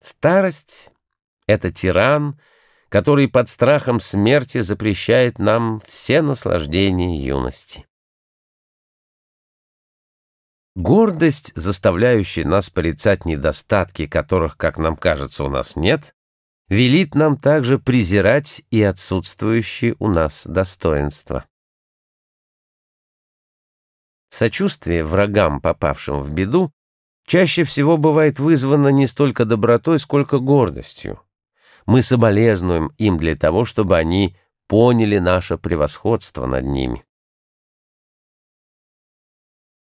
Старость — это тиран, который под страхом смерти запрещает нам все наслаждения юности. Гордость, заставляющая нас порицать недостатки, которых, как нам кажется, у нас нет, велит нам также презирать и отсутствующие у нас достоинства. Сочувствие врагам, попавшим в беду, чаще всего бывает вызвано не столько добротой, сколько гордостью. Мы соболезнуем им для того, чтобы они поняли наше превосходство над ними.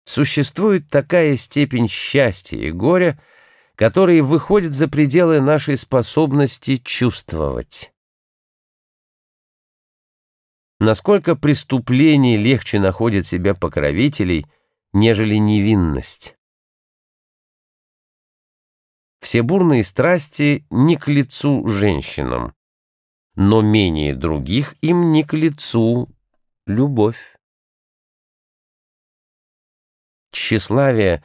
Существует такая степень счастья и горя, которые выходят за пределы нашей способности чувствовать. Насколько преступление легче находит себя покровителей, нежели невинность. Все бурные страсти не к лицу женщинам, но менее других им не к лицу любовь. Тщеславие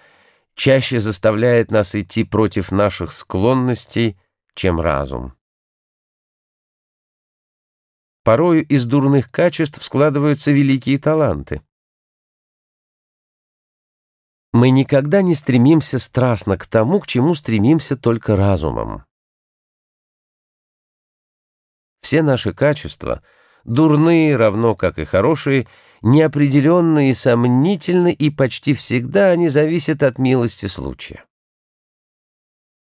чаще заставляет нас идти против наших склонностей, чем разум. Порою из дурных качеств складываются великие таланты. Мы никогда не стремимся страстно к тому, к чему стремимся только разумом. Все наши качества, дурные равно как и хорошие, неопределенные сомнительны, и почти всегда они зависят от милости случая.